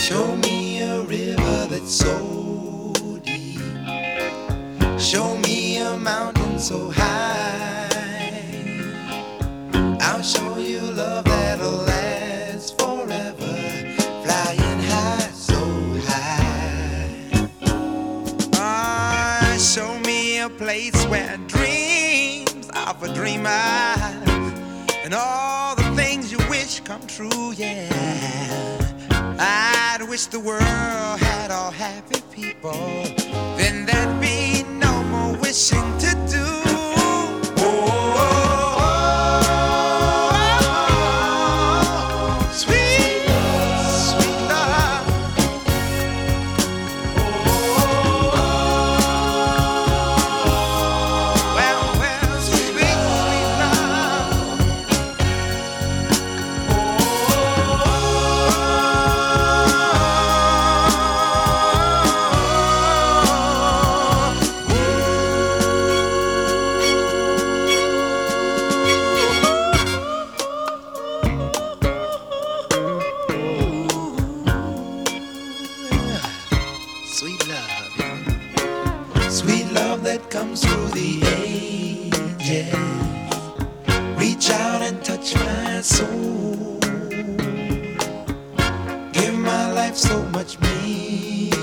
Show me a river that's so deep. Show me a mountain so high. I'll show you love that'll last forever. Flying high, so high. Ah, show me a place where dreams are for dreamers. And all the things you wish come true, yeah. I'd wish the world had all happy people. Sweet love, sweet love that comes through the ages. Reach out and touch my soul. Give my life so much meaning,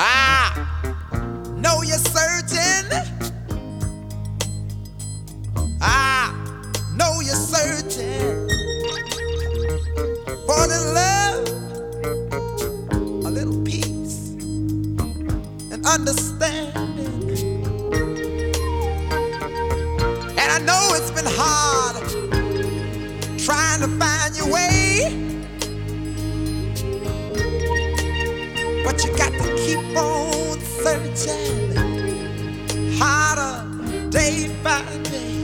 Ah! I know you're searching. I ah! know you're searching for the love, a little peace, and understanding. And I know it's been hard trying to find your way, but you got to keep on searching harder day by day.